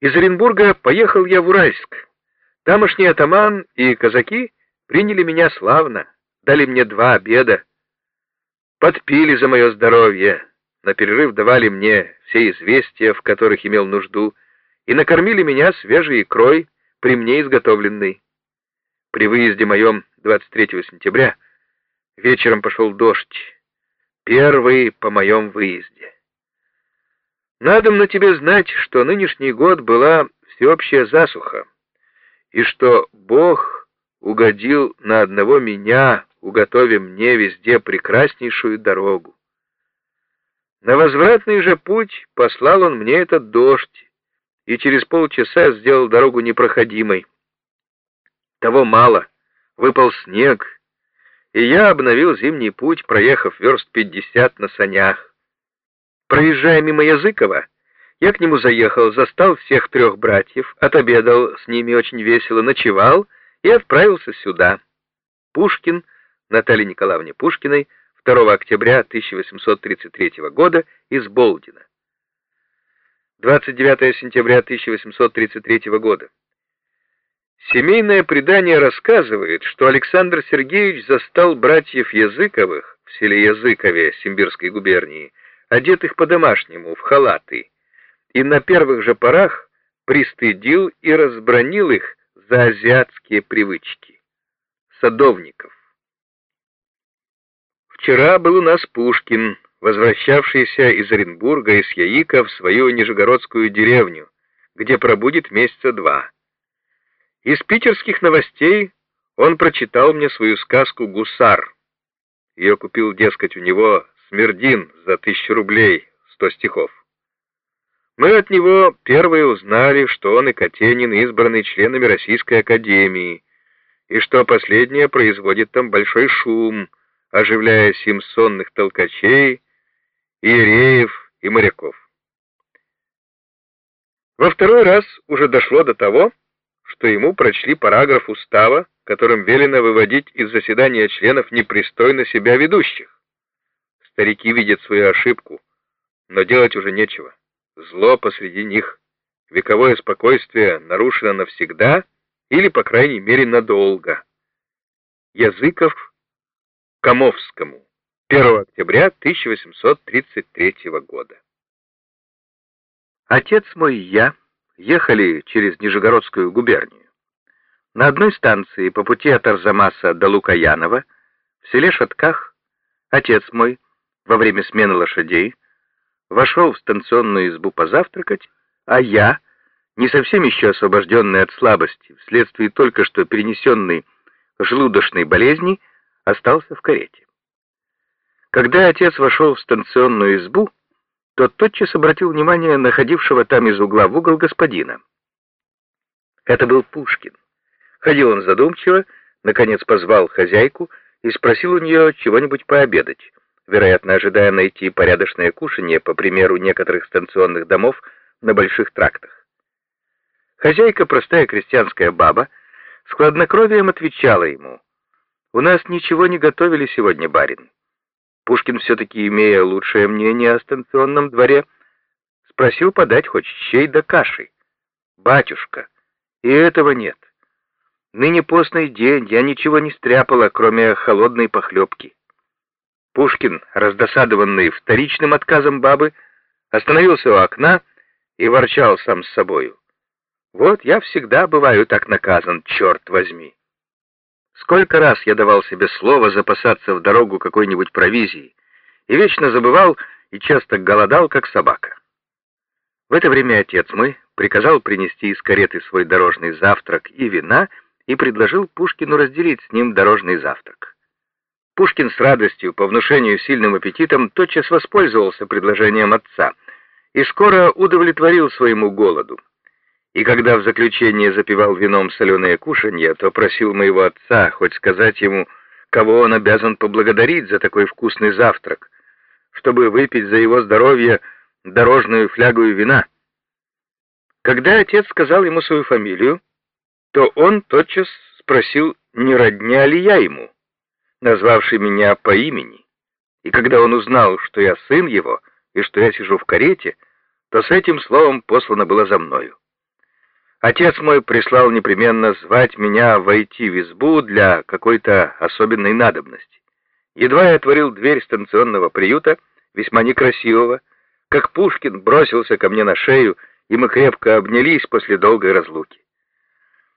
Из Оренбурга поехал я в Уральск. Тамошний атаман и казаки приняли меня славно, дали мне два обеда. Подпили за мое здоровье, на перерыв давали мне все известия, в которых имел нужду, и накормили меня свежей икрой, при мне изготовленной. При выезде моем 23 сентября вечером пошел дождь, первый по моем выезде. Надо на тебе знать, что нынешний год была всеобщая засуха, и что Бог угодил на одного меня, уготовив мне везде прекраснейшую дорогу. На возвратный же путь послал он мне этот дождь, и через полчаса сделал дорогу непроходимой. Того мало, выпал снег, и я обновил зимний путь, проехав верст пятьдесят на санях. Проезжая мимо Языкова, я к нему заехал, застал всех трех братьев, отобедал с ними очень весело, ночевал и отправился сюда. Пушкин, Наталье Николаевне Пушкиной, 2 октября 1833 года из Болдина. 29 сентября 1833 года. Семейное предание рассказывает, что Александр Сергеевич застал братьев Языковых в селе Языкове Симбирской губернии, одетых по-домашнему, в халаты, и на первых же порах пристыдил и разбронил их за азиатские привычки. Садовников. Вчера был у нас Пушкин, возвращавшийся из Оренбурга и с Яика в свою нижегородскую деревню, где пробудет месяца два. Из питерских новостей он прочитал мне свою сказку «Гусар». Ее купил, дескать, у него Смердин за тысячу рублей, сто стихов. Мы от него первые узнали, что он и Катенин избраны членами Российской Академии, и что последнее производит там большой шум, оживляя симсонных толкачей, иереев и моряков. Во второй раз уже дошло до того, что ему прочли параграф устава, которым велено выводить из заседания членов непристойно себя ведущих. Старики видят свою ошибку, но делать уже нечего. Зло посреди них. Вековое спокойствие нарушено навсегда или, по крайней мере, надолго. Языков Комовскому. 1 октября 1833 года. Отец мой и я ехали через Нижегородскую губернию. На одной станции по пути от Арзамаса до Лукаянова в селе Шатках отец мой во время смены лошадей, вошел в станционную избу позавтракать, а я, не совсем еще освобожденный от слабости, вследствие только что перенесенной желудочной болезни, остался в карете. Когда отец вошел в станционную избу, то тотчас обратил внимание находившего там из угла в угол господина. Это был Пушкин. Ходил он задумчиво, наконец позвал хозяйку и спросил у нее чего-нибудь пообедать вероятно, ожидая найти порядочное кушанье, по примеру некоторых станционных домов на больших трактах. Хозяйка, простая крестьянская баба, с хладнокровием отвечала ему, «У нас ничего не готовили сегодня, барин». Пушкин, все-таки имея лучшее мнение о станционном дворе, спросил подать хоть щей да каши. «Батюшка, и этого нет. Ныне постный день, я ничего не стряпала, кроме холодной похлебки». Пушкин, раздосадованный вторичным отказом бабы, остановился у окна и ворчал сам с собою. «Вот я всегда бываю так наказан, черт возьми!» Сколько раз я давал себе слово запасаться в дорогу какой-нибудь провизией, и вечно забывал и часто голодал, как собака. В это время отец мой приказал принести из кареты свой дорожный завтрак и вина и предложил Пушкину разделить с ним дорожный завтрак. Пушкин с радостью, по внушению сильным аппетитом, тотчас воспользовался предложением отца и скоро удовлетворил своему голоду. И когда в заключение запивал вином соленое кушанье, то просил моего отца хоть сказать ему, кого он обязан поблагодарить за такой вкусный завтрак, чтобы выпить за его здоровье дорожную флягу и вина. Когда отец сказал ему свою фамилию, то он тотчас спросил, не родня ли я ему назвавший меня по имени, и когда он узнал, что я сын его и что я сижу в карете, то с этим словом послано было за мною. Отец мой прислал непременно звать меня войти в избу для какой-то особенной надобности. Едва я отворил дверь станционного приюта, весьма некрасивого, как Пушкин бросился ко мне на шею, и мы крепко обнялись после долгой разлуки.